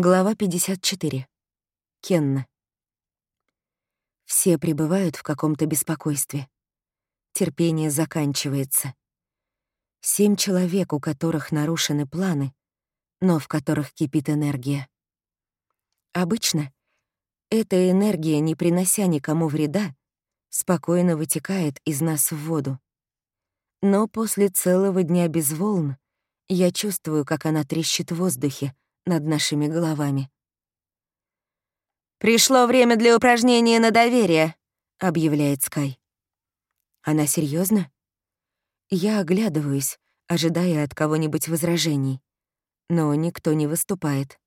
Глава 54. Кенна. Все пребывают в каком-то беспокойстве. Терпение заканчивается. Семь человек, у которых нарушены планы, но в которых кипит энергия. Обычно эта энергия, не принося никому вреда, спокойно вытекает из нас в воду. Но после целого дня без волн я чувствую, как она трещит в воздухе, над нашими головами. «Пришло время для упражнения на доверие», — объявляет Скай. Она серьезно? Я оглядываюсь, ожидая от кого-нибудь возражений. Но никто не выступает.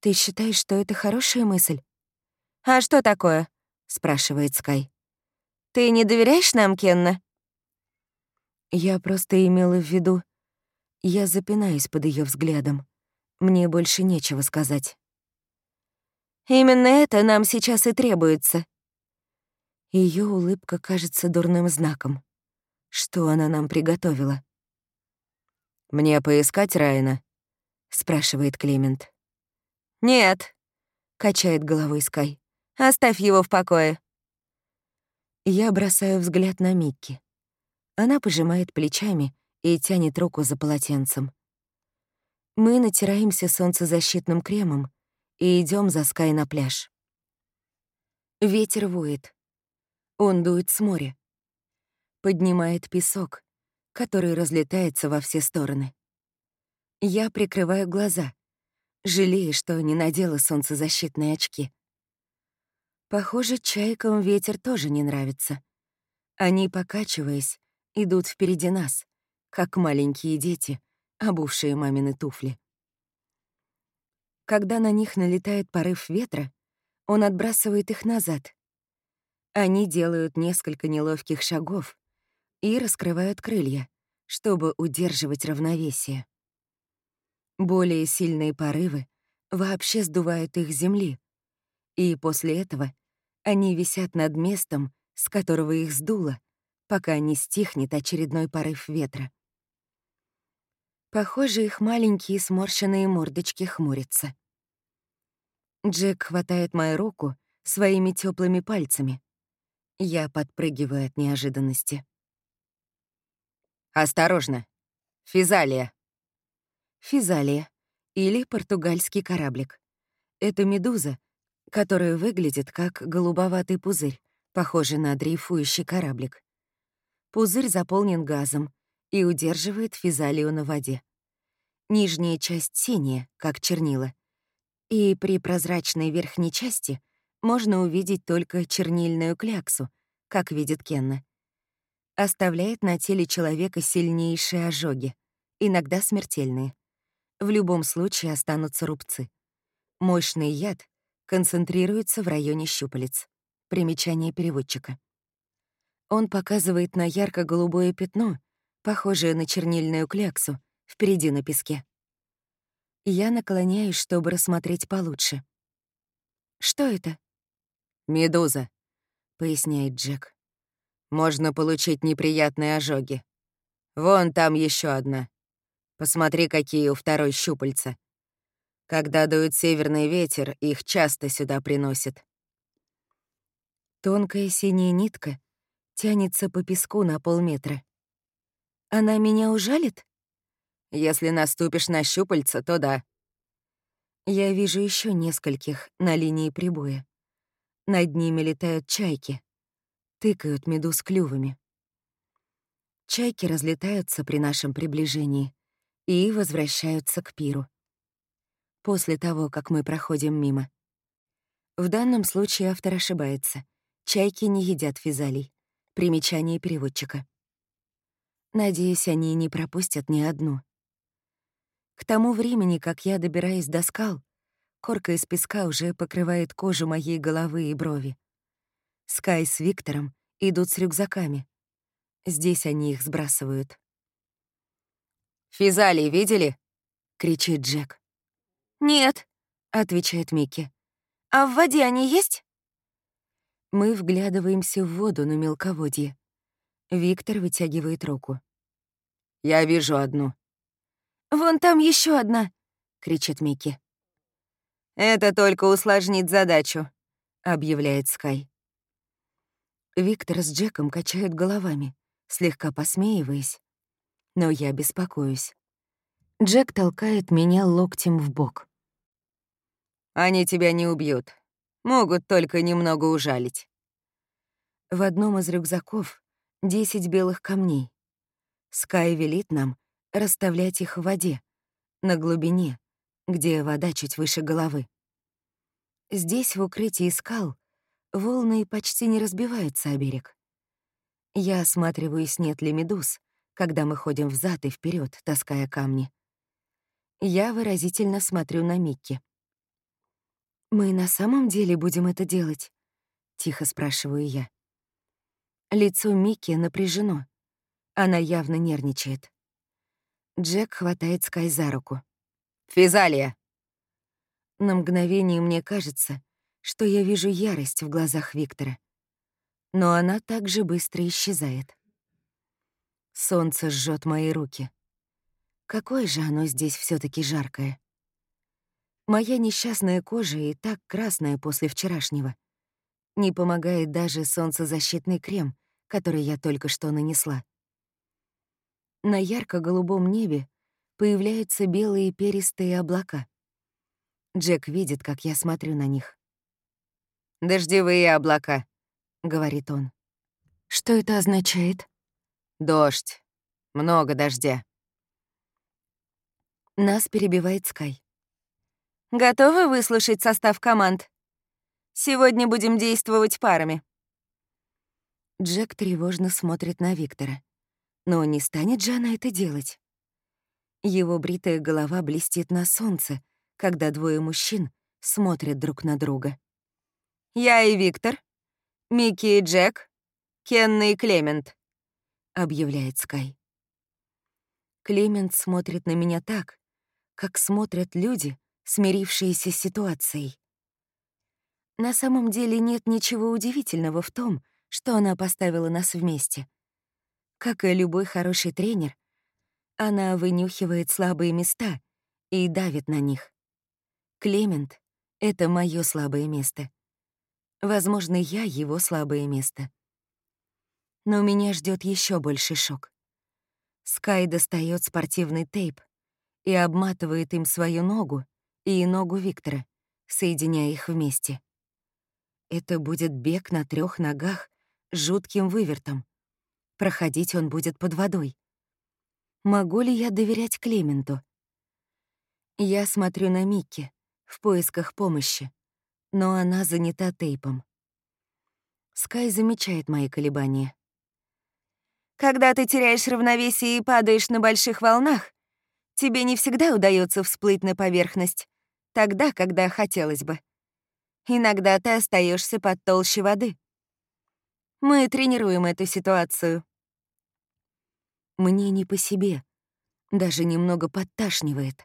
«Ты считаешь, что это хорошая мысль?» «А что такое?» — спрашивает Скай. «Ты не доверяешь нам, Кенна?» Я просто имела в виду... Я запинаюсь под ее взглядом. Мне больше нечего сказать. Именно это нам сейчас и требуется. Ее улыбка кажется дурным знаком. Что она нам приготовила? «Мне поискать Райана?» — спрашивает Клемент. «Нет», — качает головой Скай. «Оставь его в покое». Я бросаю взгляд на Микки. Она пожимает плечами и тянет руку за полотенцем. Мы натираемся солнцезащитным кремом и идем за Скай на пляж. Ветер воет. Он дует с моря. Поднимает песок, который разлетается во все стороны. Я прикрываю глаза, жалея, что не надела солнцезащитные очки. Похоже, чайкам ветер тоже не нравится. Они, покачиваясь, идут впереди нас, как маленькие дети, обувшие мамины туфли. Когда на них налетает порыв ветра, он отбрасывает их назад. Они делают несколько неловких шагов и раскрывают крылья, чтобы удерживать равновесие. Более сильные порывы вообще сдувают их с земли, и после этого они висят над местом, с которого их сдуло, пока не стихнет очередной порыв ветра. Похоже, их маленькие сморщенные мордочки хмурятся. Джек хватает мою руку своими теплыми пальцами. Я подпрыгиваю от неожиданности. «Осторожно! Физалия!» Физалия или португальский кораблик. Это медуза, которая выглядит как голубоватый пузырь, похожий на дрейфующий кораблик. Пузырь заполнен газом, и удерживает физалию на воде. Нижняя часть синяя, как чернила. И при прозрачной верхней части можно увидеть только чернильную кляксу, как видит Кенна. Оставляет на теле человека сильнейшие ожоги, иногда смертельные. В любом случае останутся рубцы. Мощный яд концентрируется в районе щупалец. Примечание переводчика. Он показывает на ярко-голубое пятно, похожая на чернильную кляксу, впереди на песке. Я наклоняюсь, чтобы рассмотреть получше. «Что это?» «Медуза», — поясняет Джек. «Можно получить неприятные ожоги. Вон там еще одна. Посмотри, какие у второй щупальца. Когда дует северный ветер, их часто сюда приносят». Тонкая синяя нитка тянется по песку на полметра. Она меня ужалит? Если наступишь на щупальца, то да. Я вижу еще нескольких на линии прибоя. Над ними летают чайки, тыкают медуз клювами. Чайки разлетаются при нашем приближении и возвращаются к пиру. После того, как мы проходим мимо. В данном случае автор ошибается. Чайки не едят физалий. Примечание переводчика. Надеюсь, они не пропустят ни одну. К тому времени, как я добираюсь до скал, корка из песка уже покрывает кожу моей головы и брови. Скай с Виктором идут с рюкзаками. Здесь они их сбрасывают. «Физали видели?» — кричит Джек. «Нет», — отвечает Микки. «А в воде они есть?» Мы вглядываемся в воду на мелководье. Виктор вытягивает руку. «Я вижу одну». «Вон там еще одна!» — кричит Микки. «Это только усложнит задачу», — объявляет Скай. Виктор с Джеком качают головами, слегка посмеиваясь. Но я беспокоюсь. Джек толкает меня локтем в бок. «Они тебя не убьют. Могут только немного ужалить». В одном из рюкзаков 10 белых камней. Скай велит нам расставлять их в воде, на глубине, где вода чуть выше головы. Здесь, в укрытии скал, волны почти не разбиваются о берег. Я осматриваюсь, нет ли медуз, когда мы ходим взад и вперед, таская камни. Я выразительно смотрю на Микки. «Мы на самом деле будем это делать?» — тихо спрашиваю я. Лицо Микки напряжено. Она явно нервничает. Джек хватает Скай за руку. «Физалия!» На мгновение мне кажется, что я вижу ярость в глазах Виктора. Но она также быстро исчезает. Солнце жжет мои руки. Какое же оно здесь все таки жаркое. Моя несчастная кожа и так красная после вчерашнего. Не помогает даже солнцезащитный крем, который я только что нанесла. На ярко-голубом небе появляются белые перистые облака. Джек видит, как я смотрю на них. «Дождевые облака», — говорит он. «Что это означает?» «Дождь. Много дождя». Нас перебивает Скай. «Готовы выслушать состав команд? Сегодня будем действовать парами». Джек тревожно смотрит на Виктора. Но не станет же она это делать. Его бритая голова блестит на солнце, когда двое мужчин смотрят друг на друга. «Я и Виктор, Микки и Джек, Кенна и Клемент», — объявляет Скай. Клемент смотрит на меня так, как смотрят люди, смирившиеся с ситуацией. На самом деле нет ничего удивительного в том, что она поставила нас вместе. Как и любой хороший тренер, она вынюхивает слабые места и давит на них. Клемент — это моё слабое место. Возможно, я его слабое место. Но меня ждет еще больший шок. Скай достает спортивный тейп и обматывает им свою ногу и ногу Виктора, соединяя их вместе. Это будет бег на трех ногах с жутким вывертом. Проходить он будет под водой. Могу ли я доверять Клементу? Я смотрю на Микки в поисках помощи, но она занята тейпом. Скай замечает мои колебания. Когда ты теряешь равновесие и падаешь на больших волнах, тебе не всегда удается всплыть на поверхность, тогда, когда хотелось бы. Иногда ты остаешься под толще воды. Мы тренируем эту ситуацию. Мне не по себе. Даже немного подташнивает.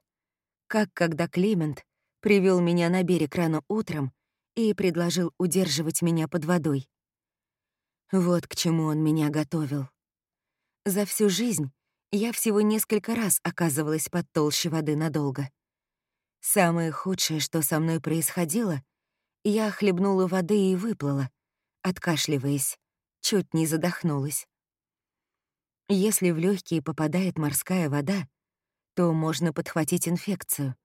Как когда Клемент привел меня на берег рано утром и предложил удерживать меня под водой. Вот к чему он меня готовил. За всю жизнь я всего несколько раз оказывалась под толще воды надолго. Самое худшее, что со мной происходило, я хлебнула воды и выплыла, откашливаясь, чуть не задохнулась. Если в легкие попадает морская вода, то можно подхватить инфекцию.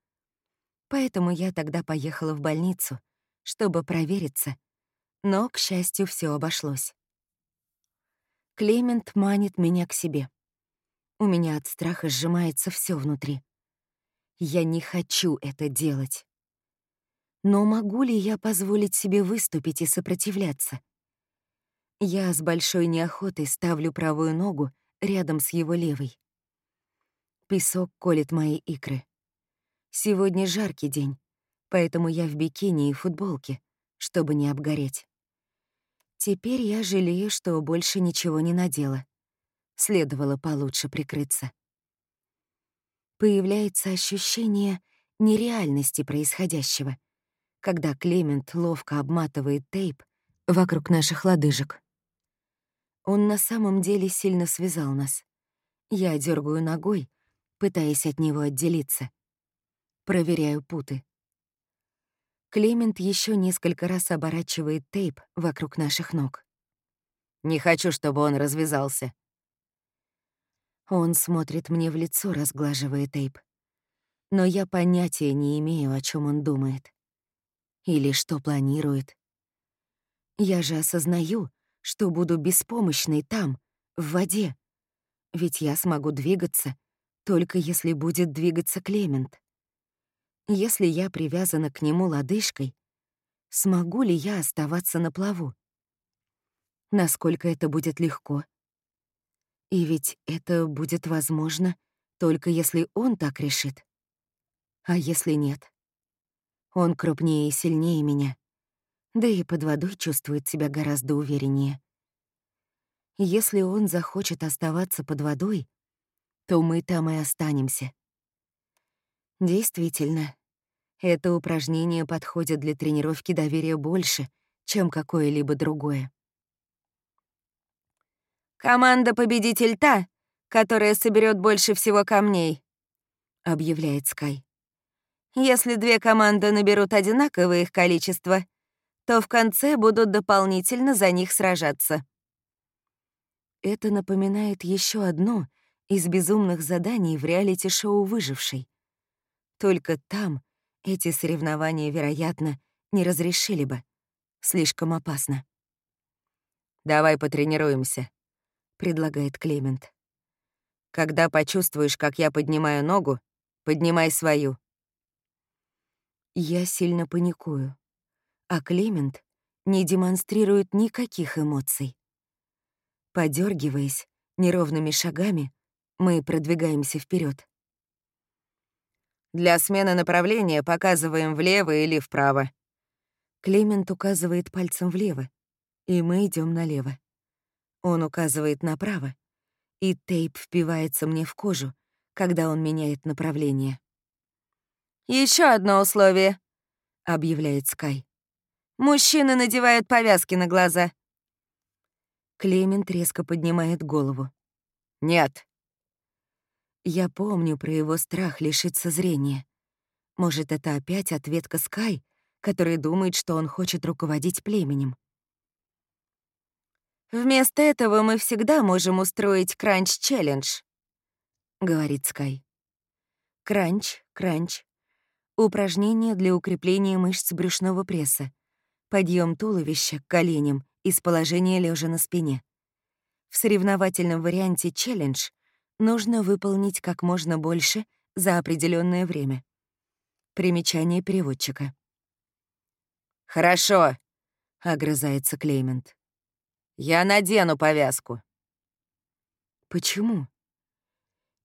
Поэтому я тогда поехала в больницу, чтобы провериться, но, к счастью, все обошлось. Клемент манит меня к себе. У меня от страха сжимается все внутри. Я не хочу это делать. Но могу ли я позволить себе выступить и сопротивляться? Я с большой неохотой ставлю правую ногу рядом с его левой. Песок колет мои икры. Сегодня жаркий день, поэтому я в бикини и футболке, чтобы не обгореть. Теперь я жалею, что больше ничего не надела. Следовало получше прикрыться. Появляется ощущение нереальности происходящего, когда Клемент ловко обматывает тейп вокруг наших лодыжек. Он на самом деле сильно связал нас. Я дергаю ногой, пытаясь от него отделиться. Проверяю путы. Клемент еще несколько раз оборачивает тейп вокруг наших ног. Не хочу, чтобы он развязался. Он смотрит мне в лицо, разглаживая тейп. Но я понятия не имею, о чем он думает. Или что планирует. Я же осознаю, что буду беспомощной там, в воде. Ведь я смогу двигаться, только если будет двигаться Клемент. Если я привязана к нему лодыжкой, смогу ли я оставаться на плаву? Насколько это будет легко? И ведь это будет возможно, только если он так решит. А если нет? Он крупнее и сильнее меня, да и под водой чувствует себя гораздо увереннее. Если он захочет оставаться под водой, то мы там и останемся. Действительно, это упражнение подходит для тренировки доверия больше, чем какое-либо другое. «Команда-победитель та, которая соберет больше всего камней», — объявляет Скай. «Если две команды наберут одинаковое их количество, то в конце будут дополнительно за них сражаться». Это напоминает еще одно из безумных заданий в реалити-шоу «Выживший». Только там эти соревнования, вероятно, не разрешили бы. Слишком опасно. «Давай потренируемся», — предлагает Клемент. «Когда почувствуешь, как я поднимаю ногу, поднимай свою». Я сильно паникую, а Клемент не демонстрирует никаких эмоций. Подергиваясь неровными шагами, мы продвигаемся вперед. Для смены направления показываем влево или вправо». Клемент указывает пальцем влево, и мы идем налево. Он указывает направо, и тейп впивается мне в кожу, когда он меняет направление. Еще одно условие», — объявляет Скай. «Мужчины надевают повязки на глаза». Клемент резко поднимает голову. «Нет». Я помню про его страх лишиться зрения. Может, это опять ответка Скай, который думает, что он хочет руководить племенем. «Вместо этого мы всегда можем устроить кранч-челлендж», — говорит Скай. Кранч, кранч. Упражнение для укрепления мышц брюшного пресса. Подъем туловища к коленям из положения лежа на спине. В соревновательном варианте челлендж нужно выполнить как можно больше за определенное время. Примечание переводчика. «Хорошо», — огрызается Клеймент. «Я надену повязку». «Почему?»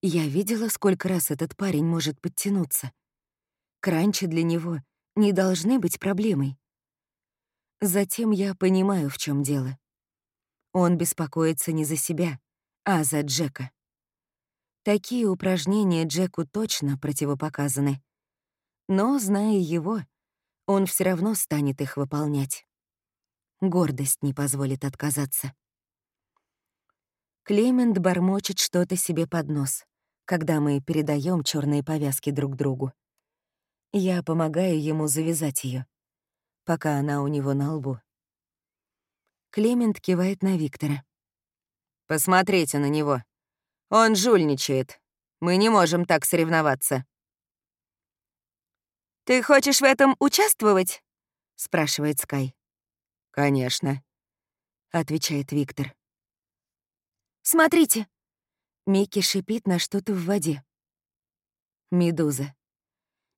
Я видела, сколько раз этот парень может подтянуться. Кранчи для него не должны быть проблемой. Затем я понимаю, в чем дело. Он беспокоится не за себя, а за Джека. Такие упражнения Джеку точно противопоказаны. Но, зная его, он все равно станет их выполнять. Гордость не позволит отказаться. Клемент бормочет что-то себе под нос, когда мы передаем черные повязки друг другу. Я помогаю ему завязать ее, пока она у него на лбу. Клемент кивает на Виктора. «Посмотрите на него», он жульничает. Мы не можем так соревноваться. «Ты хочешь в этом участвовать?» — спрашивает Скай. «Конечно», — отвечает Виктор. «Смотрите!» Микки шипит на что-то в воде. Медуза.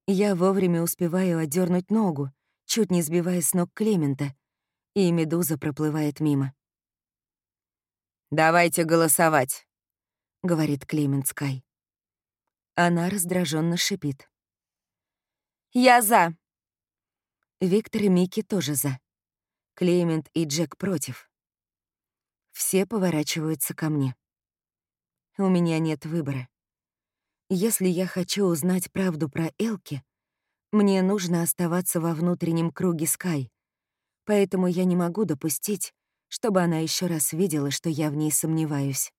Я вовремя успеваю отдернуть ногу, чуть не сбивая с ног Клемента, и медуза проплывает мимо. «Давайте голосовать», — говорит Клемент Скай. Она раздраженно шипит. «Я за!» Виктор и Микки тоже за. Клемент и Джек против. Все поворачиваются ко мне. У меня нет выбора. Если я хочу узнать правду про Элки, мне нужно оставаться во внутреннем круге Скай, поэтому я не могу допустить, чтобы она еще раз видела, что я в ней сомневаюсь.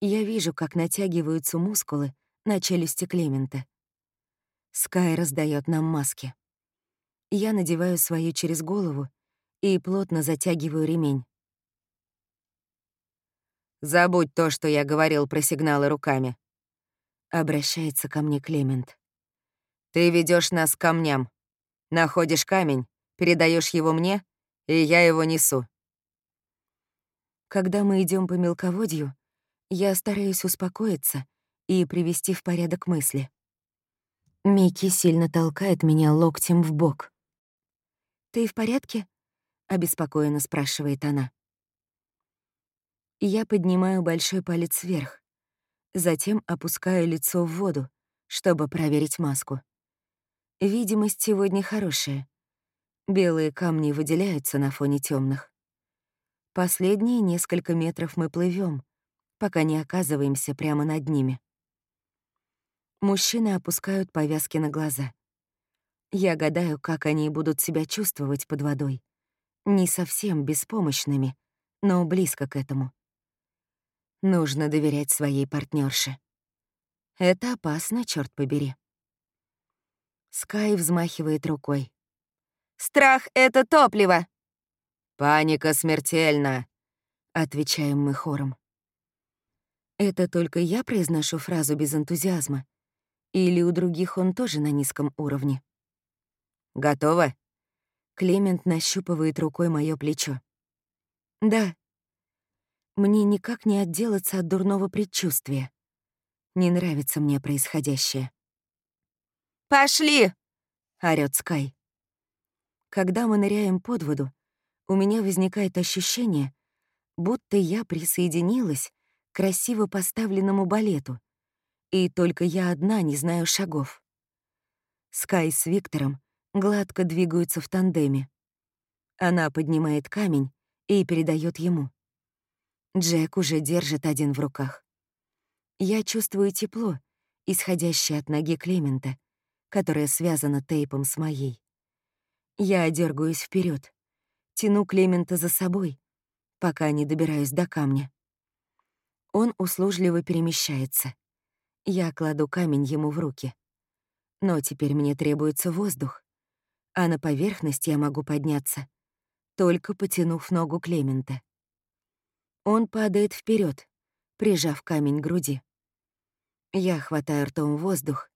Я вижу, как натягиваются мускулы на челюсти Клемента. Скай раздает нам маски. Я надеваю свою через голову и плотно затягиваю ремень. «Забудь то, что я говорил про сигналы руками», — обращается ко мне Клемент. «Ты ведешь нас к камням. Находишь камень, передаешь его мне, и я его несу. Когда мы идем по мелководью, я стараюсь успокоиться и привести в порядок мысли. Микки сильно толкает меня локтем в бок. «Ты в порядке?» — обеспокоенно спрашивает она. Я поднимаю большой палец вверх, затем опускаю лицо в воду, чтобы проверить маску. Видимость сегодня хорошая. Белые камни выделяются на фоне темных. Последние несколько метров мы плывем, пока не оказываемся прямо над ними. Мужчины опускают повязки на глаза. Я гадаю, как они будут себя чувствовать под водой. Не совсем беспомощными, но близко к этому. Нужно доверять своей партнерше. Это опасно, черт побери. Скай взмахивает рукой. «Страх — это топливо!» «Паника смертельна», — отвечаем мы хором. Это только я произношу фразу без энтузиазма? Или у других он тоже на низком уровне? «Готово?» Клемент нащупывает рукой моё плечо. «Да». Мне никак не отделаться от дурного предчувствия. Не нравится мне происходящее. «Пошли!» — орёт Скай. Когда мы ныряем под воду, у меня возникает ощущение, будто я присоединилась к красиво поставленному балету, и только я одна не знаю шагов. Скай с Виктором гладко двигаются в тандеме. Она поднимает камень и передает ему. Джек уже держит один в руках. Я чувствую тепло, исходящее от ноги Клемента, которая связана тейпом с моей. Я дергаюсь вперед, Тяну Клемента за собой, пока не добираюсь до камня. Он услужливо перемещается. Я кладу камень ему в руки. Но теперь мне требуется воздух, а на поверхность я могу подняться, только потянув ногу Клемента. Он падает вперед, прижав камень к груди. Я хватаю ртом воздух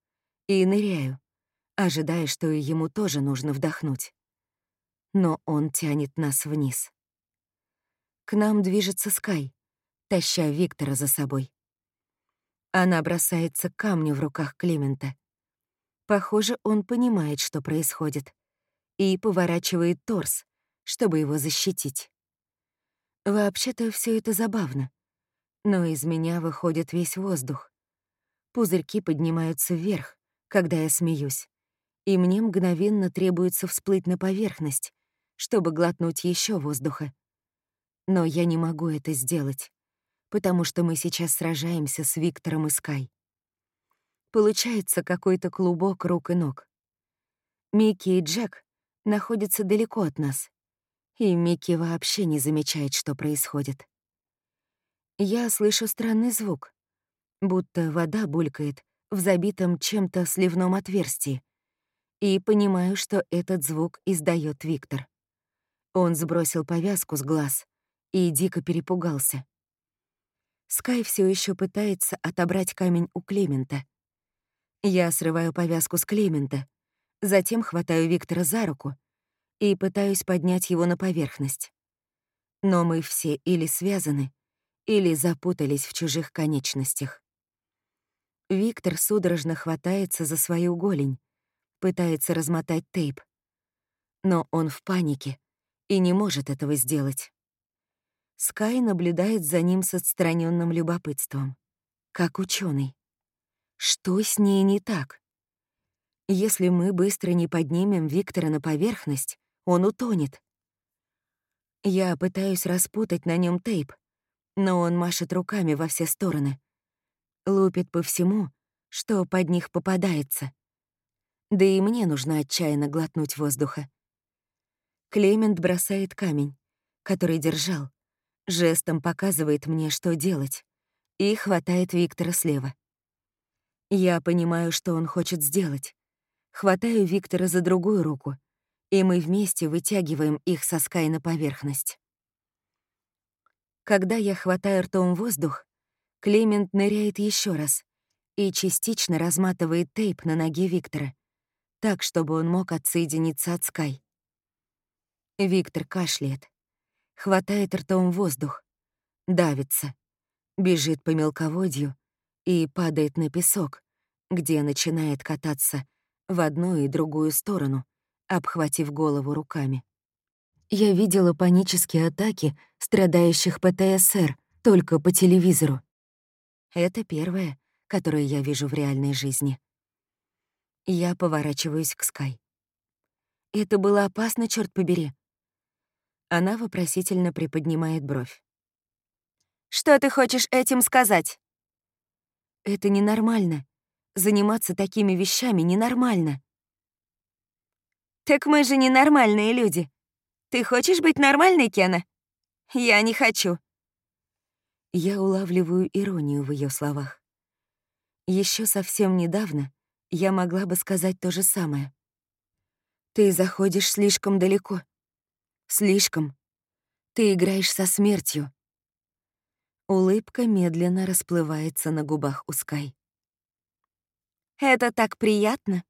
и ныряю, ожидая, что и ему тоже нужно вдохнуть но он тянет нас вниз. К нам движется Скай, таща Виктора за собой. Она бросается к камню в руках Клемента. Похоже, он понимает, что происходит, и поворачивает торс, чтобы его защитить. Вообще-то все это забавно, но из меня выходит весь воздух. Пузырьки поднимаются вверх, когда я смеюсь, и мне мгновенно требуется всплыть на поверхность, чтобы глотнуть еще воздуха. Но я не могу это сделать, потому что мы сейчас сражаемся с Виктором и Скай. Получается какой-то клубок рук и ног. Микки и Джек находятся далеко от нас, и Микки вообще не замечает, что происходит. Я слышу странный звук, будто вода булькает в забитом чем-то сливном отверстии, и понимаю, что этот звук издает Виктор. Он сбросил повязку с глаз и дико перепугался. Скай все еще пытается отобрать камень у Клемента. Я срываю повязку с Клемента, затем хватаю Виктора за руку и пытаюсь поднять его на поверхность. Но мы все или связаны, или запутались в чужих конечностях. Виктор судорожно хватается за свою голень, пытается размотать тейп. Но он в панике и не может этого сделать. Скай наблюдает за ним с отстраненным любопытством, как ученый. Что с ней не так? Если мы быстро не поднимем Виктора на поверхность, он утонет. Я пытаюсь распутать на нем тейп, но он машет руками во все стороны. Лупит по всему, что под них попадается. Да и мне нужно отчаянно глотнуть воздуха. Клемент бросает камень, который держал, жестом показывает мне, что делать, и хватает Виктора слева. Я понимаю, что он хочет сделать. Хватаю Виктора за другую руку и мы вместе вытягиваем их со Скай на поверхность. Когда я хватаю ртом воздух, Клемент ныряет еще раз и частично разматывает тейп на ноге Виктора, так, чтобы он мог отсоединиться от Скай. Виктор кашляет, хватает ртом воздух, давится, бежит по мелководью и падает на песок, где начинает кататься в одну и другую сторону, обхватив голову руками. Я видела панические атаки страдающих ПТСР только по телевизору. Это первое, которое я вижу в реальной жизни. Я поворачиваюсь к Скай. Это было опасно, черт побери. Она вопросительно приподнимает бровь. «Что ты хочешь этим сказать?» «Это ненормально. Заниматься такими вещами ненормально». «Так мы же ненормальные люди. Ты хочешь быть нормальной, Кена? Я не хочу». Я улавливаю иронию в ее словах. Еще совсем недавно я могла бы сказать то же самое. Ты заходишь слишком далеко. Слишком. Ты играешь со смертью. Улыбка медленно расплывается на губах у Скай. «Это так приятно!»